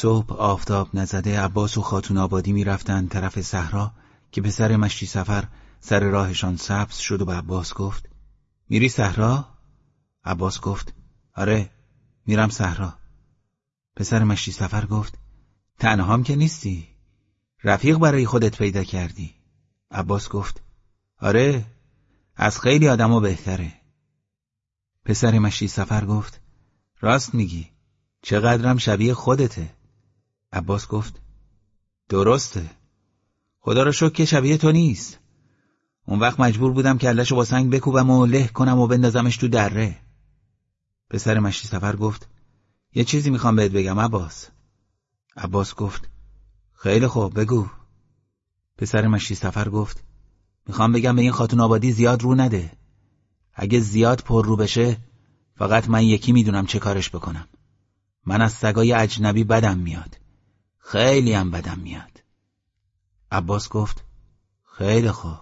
صبح آفتاب نزده عباس و خاتون آبادی می‌رفتند طرف صحرا که پسر مشتی سفر سر راهشان سبز شد و به عباس گفت میری صحرا؟ عباس گفت آره میرم صحرا. پسر مشتی سفر گفت تنهام که نیستی رفیق برای خودت پیدا کردی. عباس گفت آره از خیلی آدمو بهتره. پسر مشتی سفر گفت راست میگی چقدرم شبیه خودته. عباس گفت درسته. خدا را شکر که شبیه تو نیست. اون وقت مجبور بودم که کلشو با سنگ بکوبم و له کنم و بندازمش تو دره. پسر مشتی سفر گفت یه چیزی می‌خوام بهت بگم عباس. عباس گفت خیلی خوب بگو. پسر مشتی سفر گفت می‌خوام بگم به این خاتون آبادی زیاد رو نده. اگه زیاد پر رو بشه فقط من یکی می‌دونم چه کارش بکنم. من از سگای اجنبی بدم میاد. خیلی هم بدم میاد. عباس گفت خیلی خوب.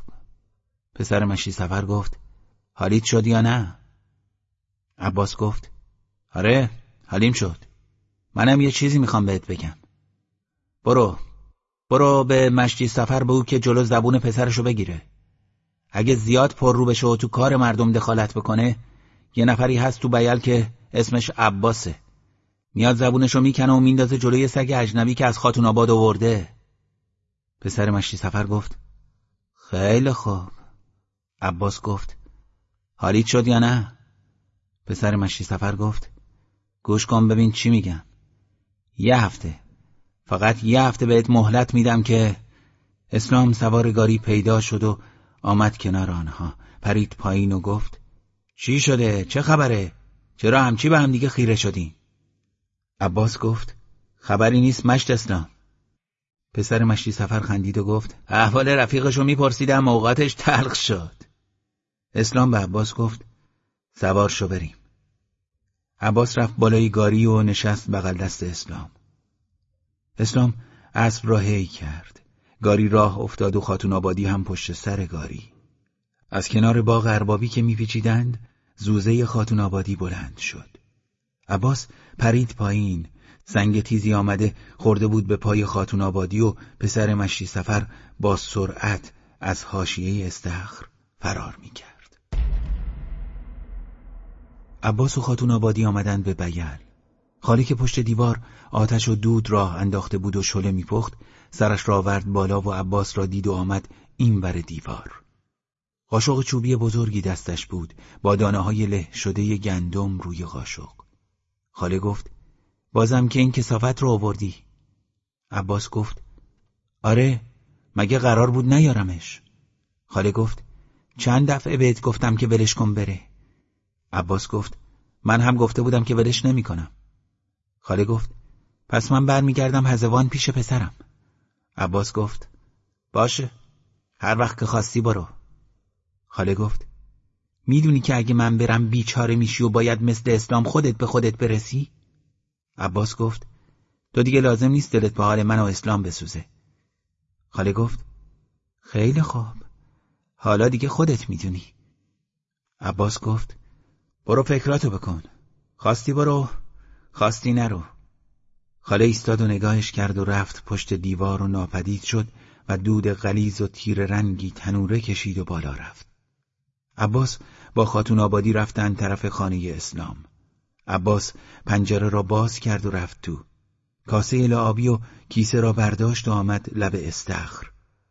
پسر مشی سفر گفت حالیت شد یا نه؟ عباس گفت آره حالیم شد. منم یه چیزی می‌خوام بهت بگم. برو برو به مشتی سفر بگو که جلو زبون پسرشو بگیره. اگه زیاد پر رو بشه و تو کار مردم دخالت بکنه یه نفری هست تو بیل که اسمش عباسه. میاد زبونشو می‌کنه و میندازه جلوی سگ اجنبی که از خاتون آباد آورده پسر مشتی سفر گفت خیلی خوب عباس گفت حالیت شد یا نه پسر مشتی سفر گفت گوش کن ببین چی میگم یه هفته فقط یه هفته بهت مهلت میدم که اسلام سوارگاری پیدا شد و آمد کنار آنها پرید پایین و گفت چی شده؟ چه خبره؟ چرا همچی به هم دیگه خیره شدین؟ عباس گفت خبری نیست مشت اسلام پسر مشتی سفر خندید و گفت احوال رفیقشو میپرسیدم اوقاتش تلخ شد. اسلام به عباس گفت سوار شو بریم. عباس رفت بالای گاری و نشست بغل دست اسلام. اسلام اسب را هی کرد. گاری راه افتاد و خاتون آبادی هم پشت سر گاری. از کنار باغ اربابی که میپیچیدند زوزه خاتون آبادی بلند شد. عباس پرید پایین. سنگ تیزی آمده خورده بود به پای خاتون آبادی و پسر مشتی سفر با سرعت از حاشیه استخر فرار می‌کرد. عباس و خاتون آبادی آمدند به بیل. خالی که پشت دیوار آتش و دود راه انداخته بود و شله میپخت سرش را آورد بالا و عباس را دید و آمد این ور دیوار. قاشق چوبی بزرگی دستش بود با دانه های له شده گندم روی قاشق. خاله گفت بازم که این کسافت رو آوردی. عباس گفت آره مگه قرار بود نیارمش؟ خاله گفت چند دفعه بهت گفتم که ولش کن بره. عباس گفت من هم گفته بودم که ولش نمی‌کنم. خاله گفت پس من برمیگردم هزوان پیش پسرم. عباس گفت باشه هر وقت که خواستی برو. خاله گفت می‌دونی که اگه من برم بیچاره میشی و باید مثل اسلام خودت به خودت برسی؟ عباس گفت تو دیگه لازم نیست دلت به حال من و اسلام بسوزه. خاله گفت خیلی خوب. حالا دیگه خودت می‌دونی. عباس گفت برو فکراتو بکن. خواستی برو خواستی نرو. خاله ایستاد و نگاهش کرد و رفت پشت دیوار و ناپدید شد و دود غلیز و تیر رنگی تنوره کشید و بالا رفت. عباس با خاتون آبادی رفتن طرف خانه اسلام. عباس پنجره را باز کرد و رفت تو. کاسه لعابی و کیسه را برداشت و آمد لب استخر.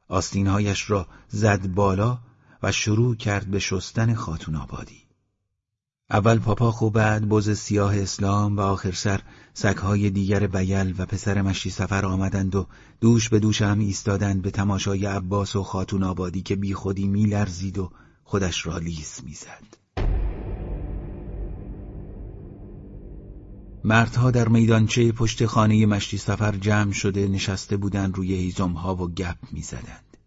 آستینهایش را زد بالا و شروع کرد به شستن خاتون آبادی. اول پاپاخ و بعد بز سیاه اسلام و آخر سر سگهای دیگر بیل و پسر مشی سفر آمدند و دوش به دوش هم ایستادند به تماشای عباس و خاتون آبادی که بی خودی می لرزید و خودش را لیس می‌زد. مردها در میدانچه پشت خانه مشتی سفر جمع شده نشسته بودند روی هیزمها و گپ می‌زدند.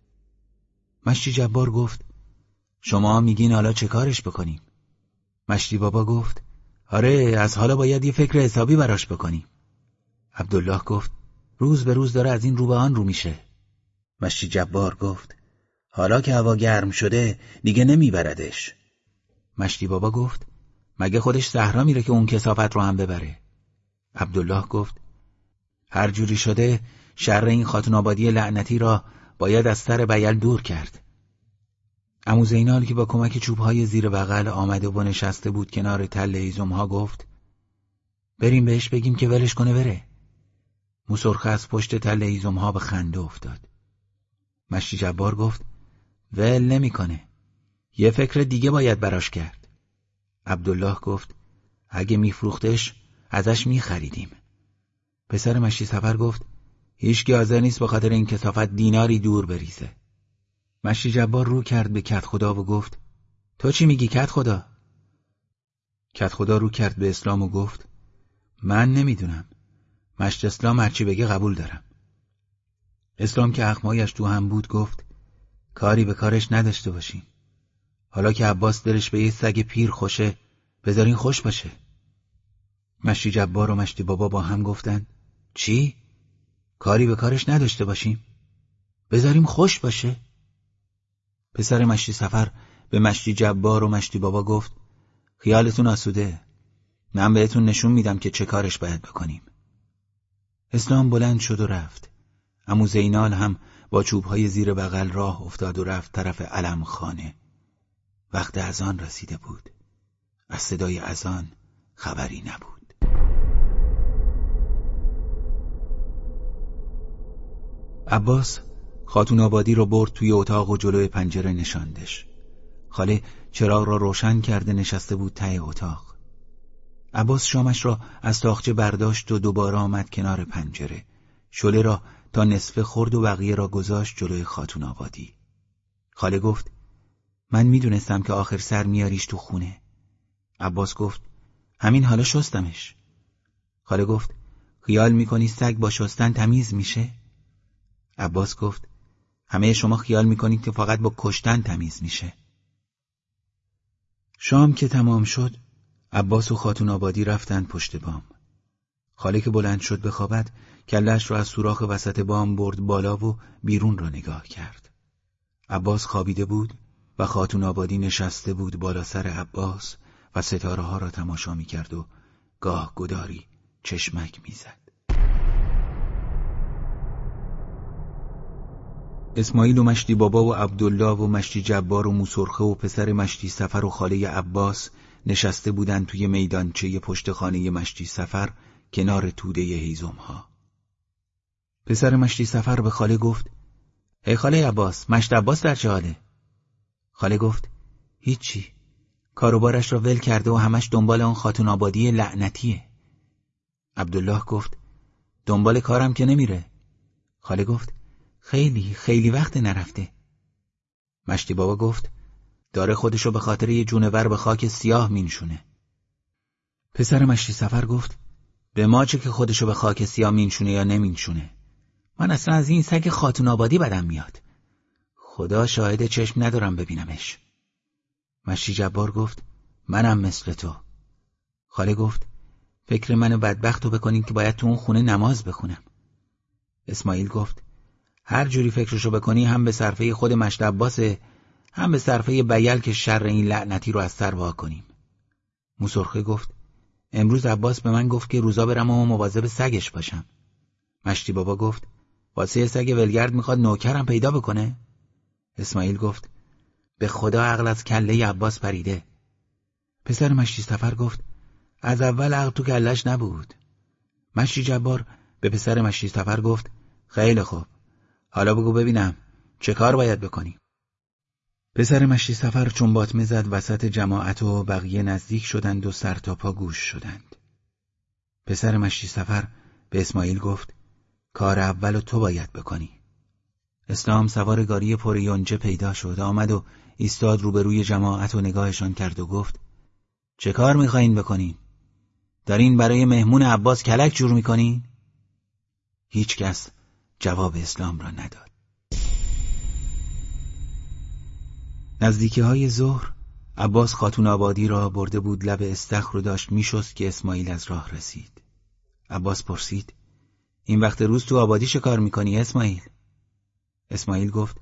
مشتی جبار گفت شما میگین حالا چه کارش بکنیم؟ مشتی بابا گفت آره از حالا باید یه فکر حسابی براش بکنیم. عبدالله گفت روز به روز داره از این رو به آن رو میشه. مشتی جبار گفت حالا که هوا گرم شده دیگه نمیبردش. مشتی بابا گفت مگه خودش صحرا میره که اون کسافت رو هم ببره؟ عبدالله گفت هر جوری شده شر این خاتون آبادی لعنتی را باید از سر بیل دور کرد. امو زینال که با کمک چوبهای زیر بغل آمده و نشسته بود کنار تل ایزم ها گفت بریم بهش بگیم که ولش کنه بره. موسرخه از پشت تل ایزم ها به خنده افتاد. مشتی جبار گفت ول نمی‌کنه. یه فکر دیگه باید براش کرد. عبدالله گفت اگه میفروختش ازش میخریدیم. پسر مشتی سفر گفت هیچ حاضر نیست به خاطر این کسافت دیناری دور بریزه. مشتی جبار رو کرد به کت خدا و گفت تو چی میگی کت خدا؟ کت خدا رو کرد به اسلام و گفت من نمی‌دونم. مشت اسلام هرچی بگه قبول دارم. اسلام که اخمایش تو هم بود گفت کاری به کارش نداشته باشین حالا که عباس دلش به یه سگ پیر خوشه بذارین خوش باشه مشتی جبار و مشتی بابا با هم گفتن چی؟ کاری به کارش نداشته باشیم؟ بذاریم خوش باشه؟ پسر مشتی سفر به مشتی جبار و مشتی بابا گفت خیالتون آسوده من بهتون نشون میدم که چه کارش باید بکنیم اسلام بلند شد و رفت امو زینال هم با چوبهای زیر بغل راه افتاد و رفت طرف علم خانه وقت ازان رسیده بود. از صدای ازان خبری نبود. عباس خاتون آبادی رو برد توی اتاق و جلوی پنجره نشاندش. خاله چراغ را روشن کرده نشسته بود ته اتاق. عباس شامش را از تاخچه برداشت و دوباره آمد کنار پنجره. شله را تا نصفه خورد و بقیه را گذاشت جلوی خاتون آبادی. خاله گفت من می‌دونستم که آخر سر میاریش تو خونه. عباس گفت همین حالا شستمش. خاله گفت خیال می‌کنی سگ با شستن تمیز میشه؟ عباس گفت همه شما خیال می‌کنید که فقط با کشتن تمیز میشه. شام که تمام شد عباس و خاتون آبادی رفتن پشت بام. خاله که بلند شد بخوابد کلش را از سوراخ وسط بام برد بالا و بیرون را نگاه کرد عباس خوابیده بود و خاتون آبادی نشسته بود بالا سر عباس و ستاره ها را تماشا می کرد و گاه گداری چشمک می‌زد. اسماعیل و مشتی بابا و عبدالله و مشتی جبار و موسرخه و پسر مشتی سفر و خاله عباس نشسته بودند توی میدانچه پشت خانه مشتی سفر کنار توده هیزم ها. پسر مشتی سفر به خاله گفت ای خاله عباس مشت عباس در چه حاله؟ خاله گفت هیچی. کاروبارش را ول کرده و همش دنبال آن خاتون آبادی لعنتیه. عبدالله گفت دنبال کارم که نمیره. خاله گفت خیلی خیلی وقت نرفته. مشتی بابا گفت داره خودشو به خاطر یه جونور به خاک سیاه مینشونه. پسر مشتی سفر گفت به ما چه که خودشو به خاک سیاه مینشونه یا نمینشونه. من اصلا از این سگ خاتون آبادی بدم میاد. خدا شاهد چشم ندارم ببینمش. مشتی جبار گفت منم مثل تو. خاله گفت فکر منو بدبخت رو بکنین که باید تو اون خونه نماز بخونم. اسماعیل گفت هر جوری فکرشو بکنی هم به صرفه خود مشت عباسه هم به صرفه بیل که شر این لعنتی رو از سر وا کنیم موسرخه گفت امروز عباس به من گفت که روزا برم و مواظب سگش باشم. مشتی بابا گفت واسه سگ ولگرد می‌خواد نوکرم پیدا بکنه؟ اسماعیل گفت به خدا عقل از کله عباس پریده. پسر مشتی سفر گفت از اول عقل تو کلش نبود. مشتی جبار به پسر مشتی سفر گفت خیلی خوب. حالا بگو ببینم چه کار باید بکنی پسر مشتی سفر چون باطمه زد وسط جماعت و بقیه نزدیک شدند و سر تا پا گوش شدند پسر مشتی سفر به اسماعیل گفت کار اول تو باید بکنی اسلام سوار گاری پر یونجه پیدا شد آمد و ایستاد روبروی جماعت و نگاهشان کرد و گفت چه کار می‌خواین بکنین؟ دارین برای مهمون عباس کلک جور می‌کنین؟ هیچ کس جواب اسلام را نداد نزدیکی های ظهر عباس خاتون آبادی را برده بود لب استخر رو داشت میشست که اسماعیل از راه رسید عباس پرسید این وقت روز تو آبادی چه کار می‌کنی اسماعیل؟ اسماعیل گفت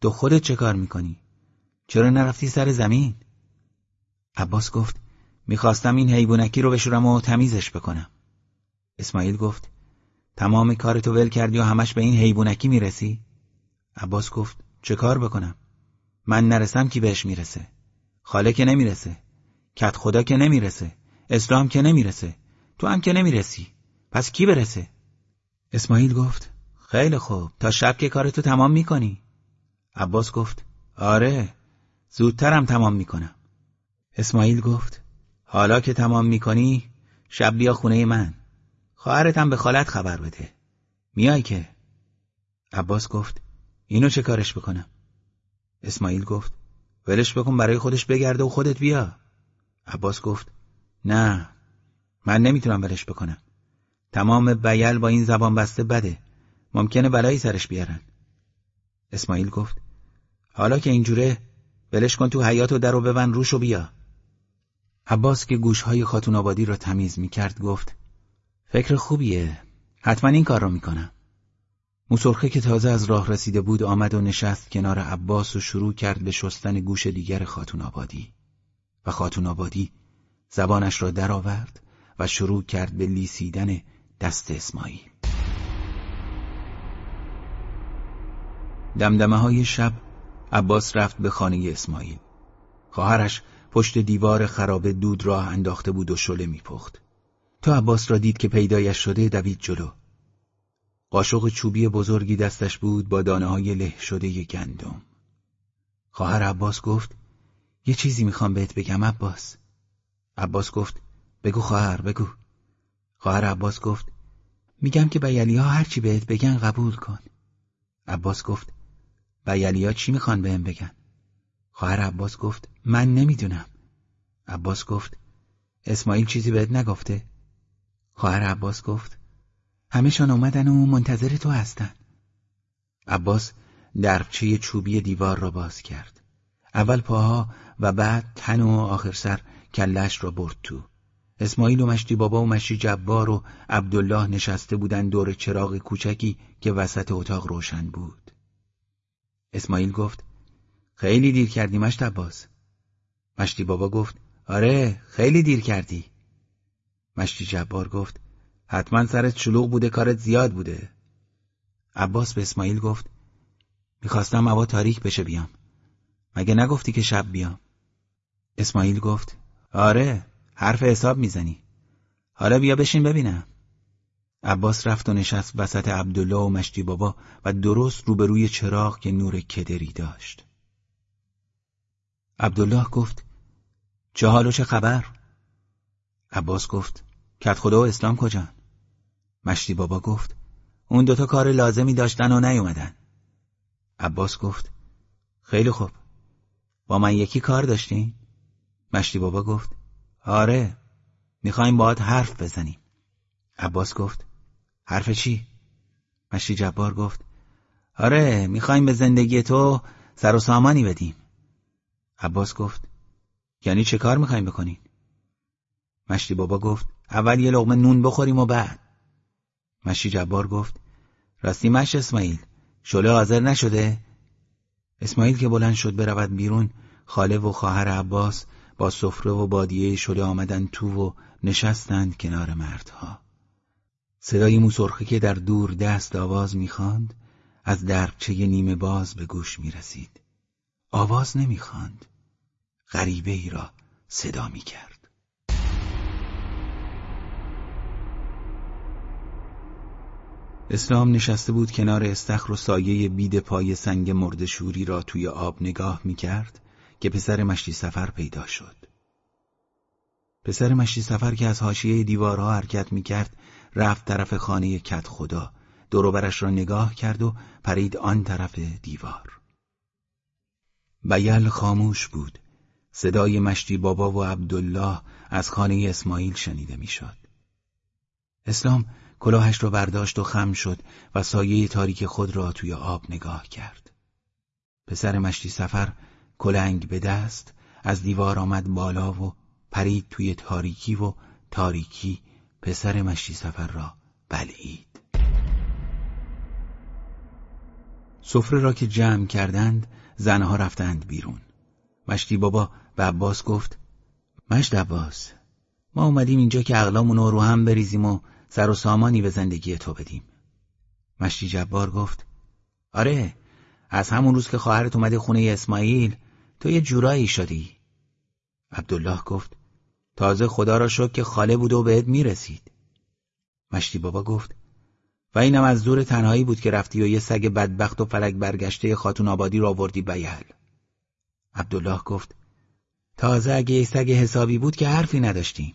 تو خودت چه کار می‌کنی؟ چرا نرفتی سر زمین؟ عباس گفت می‌خواستم این حیوانکی رو بشورم و تمیزش بکنم اسماعیل گفت تمام کارتو ول کردی و همش به این حیوانکی می‌رسی؟ عباس گفت چه کار بکنم؟ من نرسم کی بهش می‌رسه؟ خاله که نمی‌رسه. کت خدا که نمی‌رسه. اسلام که نمی‌رسه. تو هم که نمی‌رسی. پس کی برسه؟ اسماعیل گفت خیلی خوب. تا شب که کارتو تمام می‌کنی. عباس گفت آره. زودترم تمام می‌کنم. اسماعیل گفت حالا که تمام می‌کنی شب بیا خونه من. خواهرتم به خالت خبر بده. میای که؟ عباس گفت اینو چه کارش بکنم؟ اسماعیل گفت ولش بکن برای خودش بگرده و خودت بیا. عباس گفت نه من نمی‌تونم ولش بکنم. تمام بیل با این زبان بسته بده ممکنه بلایی سرش بیارن. اسماعیل گفت حالا که اینجوره ولش کن تو حیات و در و ببند روش و بیا. عباس که گوشهای خاتون آبادی را تمیز می‌کرد گفت فکر خوبیه حتما این کار را می‌کنم. موسرخه که تازه از راه رسیده بود آمد و نشست کنار عباس و شروع کرد به شستن گوش دیگر خاتون آبادی. و خاتون آبادی زبانش را درآورد و شروع کرد به لیسیدن دست اسماعیل. دمدمه های شب عباس رفت به خانه اسماعیل. خواهرش پشت دیوار خرابه دود راه انداخته بود و شله میپخت. تا عباس را دید که پیدایش شده دوید جلو. قاشق چوبی بزرگی دستش بود با دانه های له شده گندم. خواهر عباس گفت یه چیزی می‌خوام بهت بگم عباس. عباس گفت بگو خواهر بگو. خواهر عباس گفت میگم که بیلی ها هرچی بهت بگن قبول کن. عباس گفت بیلی ها چی می‌خوان بهم بگن؟ خواهر عباس گفت من نمی‌دونم. عباس گفت اسماعیل چیزی بهت نگفته؟ خواهر عباس گفت همهشان اومدن و منتظر تو هستن. عباس درچه چوبی دیوار را باز کرد. اول پاها و بعد تن و آخر سر کلش را برد تو. اسماعیل و مشتی بابا و مشتی جبار و عبدالله نشسته بودند دور چراغ کوچکی که وسط اتاق روشن بود. اسماعیل گفت خیلی دیر کردی مشت عباس. مشتی بابا گفت آره خیلی دیر کردی. مشتی جبار گفت حتما سرت شلوغ بوده کارت زیاد بوده. عباس به اسماعیل گفت می‌خواستم هوا تاریک بشه بیام. مگه نگفتی که شب بیام؟ اسماعیل گفت آره حرف حساب می‌زنی. حالا بیا بشین ببینم. عباس رفت و نشست وسط عبدالله و مشتی بابا و درست روبروی چراغ که نور کدری داشت. عبدالله گفت چه حال و چه خبر؟ عباس گفت کت خدا و اسلام کجان؟ مشتی بابا گفت اون دوتا کار لازمی داشتن و نیومدن عباس گفت خیلی خوب با من یکی کار داشتین؟ مشتی بابا گفت آره می‌خوایم باید حرف بزنیم عباس گفت حرف چی؟ مشتی جبار گفت آره می‌خوایم به زندگی تو سر و سامانی بدیم عباس گفت یعنی چه کار می‌خوایم بکنین؟ مشتی بابا گفت اول یه لغمه نون بخوریم و بعد مشتی جبار گفت راستی مش اسماعیل شله حاضر نشده؟ اسماعیل که بلند شد برود بیرون خاله و خواهر عباس با سفره و بادیه شده آمدن تو و نشستند کنار مردها. صدای موسرخه که در دور دست آواز می‌خواند از درچه نیمه باز به گوش می‌رسید. آواز نمی‌خواند. غریبه ای را صدا می‌کرد. اسلام نشسته بود کنار استخر و سایه بید پای سنگ مردشوری را توی آب نگاه می‌کرد که پسر مشتی سفر پیدا شد. پسر مشتی سفر که از حاشیه دیوارها حرکت می‌کرد رفت طرف خانه کت خدا دوروبرش را نگاه کرد و پرید آن طرف دیوار. بیل خاموش بود. صدای مشتی بابا و عبدالله از خانه اسماعیل شنیده می‌شد. اسلام کلاهش را برداشت و خم شد و سایه تاریک خود را توی آب نگاه کرد. پسر مشتی سفر کلنگ به دست از دیوار آمد بالا و پرید توی تاریکی و تاریکی پسر مشتی سفر را بلعید سفره را که جمع کردند زنها رفتند بیرون مشتی بابا به عباس گفت مشت عباس ما اومدیم اینجا که اغلامون رو هم بریزیم و سر و سامانی به زندگی تو بدیم. مشتی جبار گفت آره از همون روز که خواهرت اومده خونه اسماعیل تو یه جورایی شدی. عبدالله گفت تازه خدا را شکر که خاله بود و بهت می‌رسید. مشتی بابا گفت و اینم از دور تنهایی بود که رفتی و یه سگ بدبخت و فلک برگشته خاتون آبادی را وردی بیل عبدالله گفت تازه اگه یه سگ حسابی بود که حرفی نداشتیم.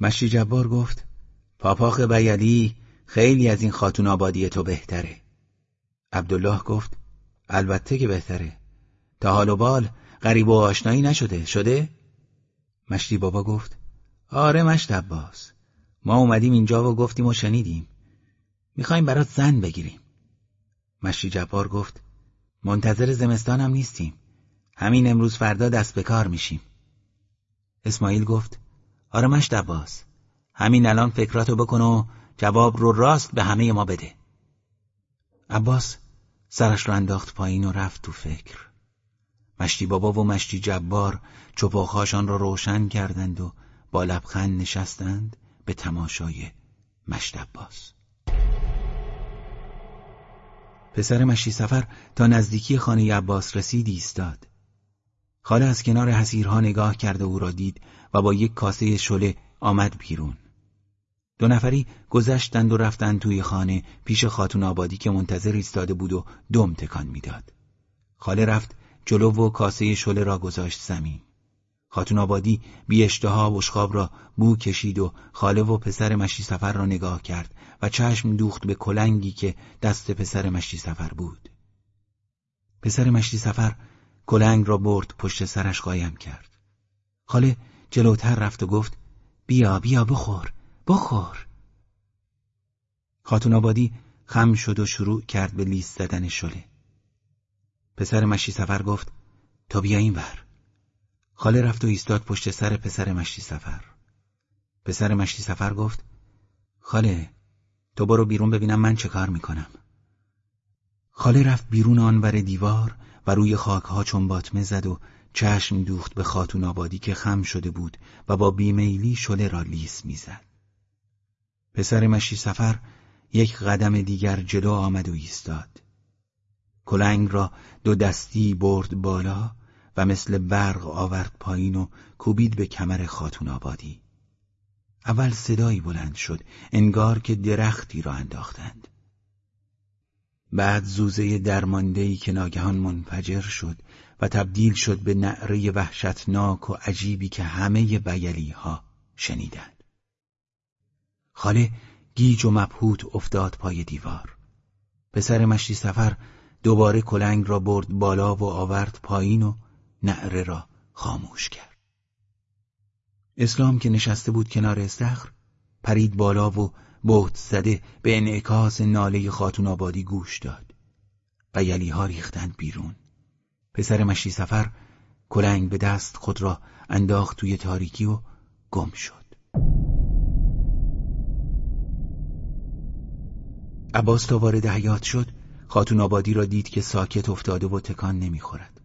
مشتی جبار گفت پاپاخ بیلی خیلی از این خاتون آبادی تو بهتره. عبدالله گفت البته که بهتره. تا حال و بال غریب و آشنایی نشده شده؟ مشتی بابا گفت آره مشت عباس. ما اومدیم اینجا و گفتیم و شنیدیم. می‌خوایم برات زن بگیریم. مشتی جبار گفت منتظر زمستانم نیستیم. همین امروز فردا دست به کار میشیم. اسماعیل گفت آره مشت عباس. همین الان فکراتو بکن و جواب رو راست به همه ما بده. عباس سرش رو انداخت پایین و رفت تو فکر. مشتی بابا و مشتی جبار چپاخهاشان را روشن کردند و با لبخند نشستند به تماشای مشت عباس. پسر مشتی سفر تا نزدیکی خانه عباس رسید ایستاد. خاله از کنار حسیرها نگاه کرده او را دید و با یک کاسه شله آمد بیرون. دو نفری گذشتند و رفتند توی خانه پیش خاتون آبادی که منتظر ایستاده بود و دم تکان می‌داد. خاله رفت جلو و کاسه شله را گذاشت زمین. خاتون آبادی بی اشتها بشخاب را بو کشید و خاله و پسر مشی سفر را نگاه کرد و چشم دوخت به کلنگی که دست پسر مشی سفر بود. پسر مشی سفر کلنگ را برد پشت سرش قایم کرد. خاله جلوتر رفت و گفت بیا بیا بخور بخور. خاتون آبادی خم شد و شروع کرد به لیست زدن شله. پسر مشی سفر گفت تا بیا این ور. خاله رفت و ایستاد پشت سر پسر مشتی سفر. پسر مشتی سفر گفت خاله تو برو بیرون ببینم من چه کار می‌کنم. خاله رفت بیرون آنور دیوار و روی خاکها چون باطمه زد و چشم دوخت به خاتون آبادی که خم شده بود و با بیمیلی شله را لیس می‌زد. پسر مشی سفر یک قدم دیگر جلو آمد و ایستاد. کلنگ را دو دستی برد بالا و مثل برق آورد پایین و کوبید به کمر خاتون آبادی. اول صدایی بلند شد انگار که درختی را انداختند. بعد زوزه درماندهی که ناگهان منفجر شد و تبدیل شد به نعره وحشتناک و عجیبی که همه بیلی ها شنیدند. خاله گیج و مبهوت افتاد پای دیوار. پسر مشتی سفر دوباره کلنگ را برد بالا و آورد پایین و نعره را خاموش کرد. اسلام که نشسته بود کنار استخر پرید بالا و بهت زده به انعکاس ناله خاتون آبادی گوش داد. و یلی ها ریختند بیرون. پسر مشتی سفر کلنگ به دست خود را انداخت توی تاریکی و گم شد. عباس تا وارد حیات شد خاتون آبادی را دید که ساکت افتاده و تکان نمی‌خورد.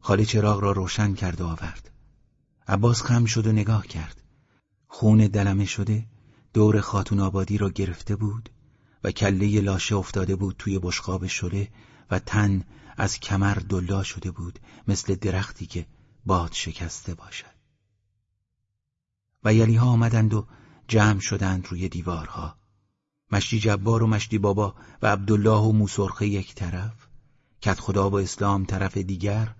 خاله چراغ را روشن کرد و آورد. عباس خم شد و نگاه کرد. خون دلمه شده دور خاتون آبادی را گرفته بود و کله لاشه افتاده بود توی بشقاب شله و تن از کمر دلا شده بود مثل درختی که باد شکسته باشد. و یلی ها آمدند و جمع شدند روی دیوارها مشتی جبار و مشتی بابا و عبدالله و موسرخه یک طرف کت خدا و اسلام طرف دیگر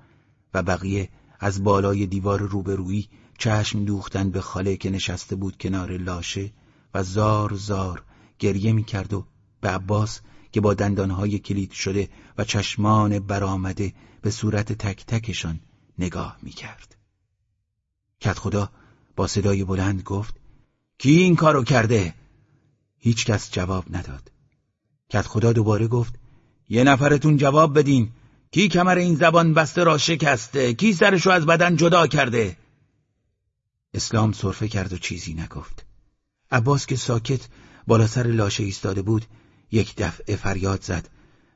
و بقیه از بالای دیوار روبرویی چشم دوختند به خاله که نشسته بود کنار لاشه و زار زار گریه می‌کرد و به عباس که با دندانهای کلید شده و چشمان برآمده به صورت تک تکشان نگاه می‌کرد. کت خدا با صدای بلند گفت کی این کارو کرده؟ هیچ کس جواب نداد. کت خدا دوباره گفت یه نفرتون جواب بدین. کی کمر این زبان بسته را شکسته؟ کی سرشو از بدن جدا کرده؟ اسلام صرفه کرد و چیزی نگفت. عباس که ساکت بالا سر لاشه ایستاده بود یک دفعه فریاد زد.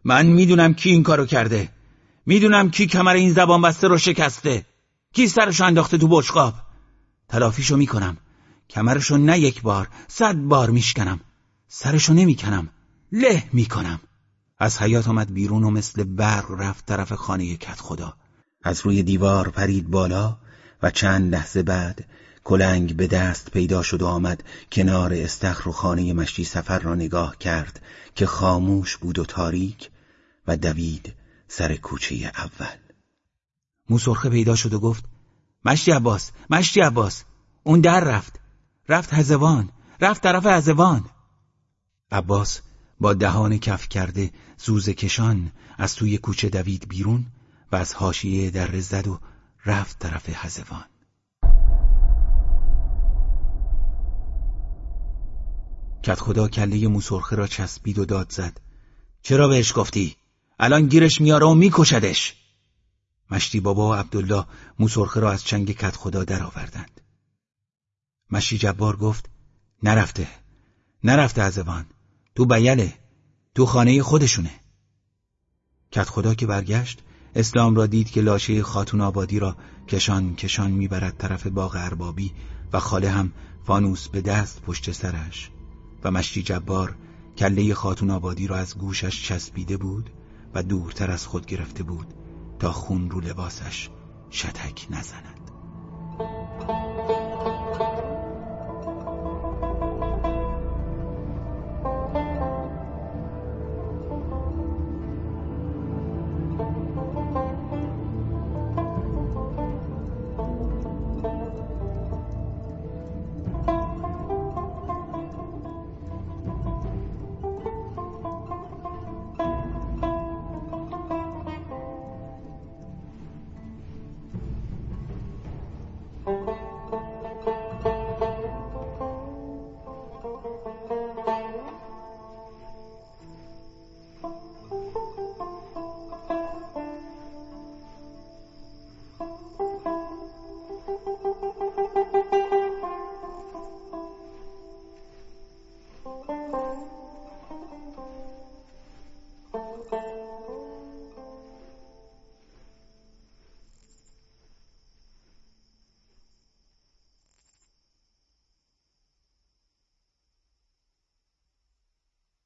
من می‌دونم کی این کارو کرده. می‌دونم کی کمر این زبان بسته رو شکسته. کی سرشو انداخته تو بشقاب. تلافیشو می‌کنم. کمرشو نه یک بار صد بار میشکنم. سرشو نمی‌کنم. له می‌کنم. از حیات آمد بیرون و مثل برق رفت طرف خانه کت خدا. از روی دیوار پرید بالا و چند لحظه بعد کلنگ به دست پیدا شد و آمد کنار استخر و خانه مشتی سفر را نگاه کرد که خاموش بود و تاریک و دوید سر کوچه اول. موسرخه پیدا شد و گفت مشتی عباس مشتی عباس. اون در رفت. رفت هزوان رفت طرف هزوان عباس با دهان کف کرده زوز کشان از توی کوچه دوید بیرون و از حاشیه در زد و رفت طرف هزوان کت خدا کله موسرخه را چسبید و داد زد. چرا بهش گفتی؟ الان گیرش میاره و میکشدش. مشتی بابا و عبدالله موسرخه را از چنگ کت خدا درآوردند. مشتی جبار گفت نرفته. نرفته ازوان تو بیله تو خانه خودشونه. کت خدا که برگشت اسلام را دید که لاشه خاتون آبادی را کشان کشان می‌برد طرف باغ اربابی و خاله هم فانوس به دست پشت سرش. و مشتی جبار کله خاتون آبادی را از گوشش چسبیده بود و دورتر از خود گرفته بود تا خون رو لباسش شتک نزند.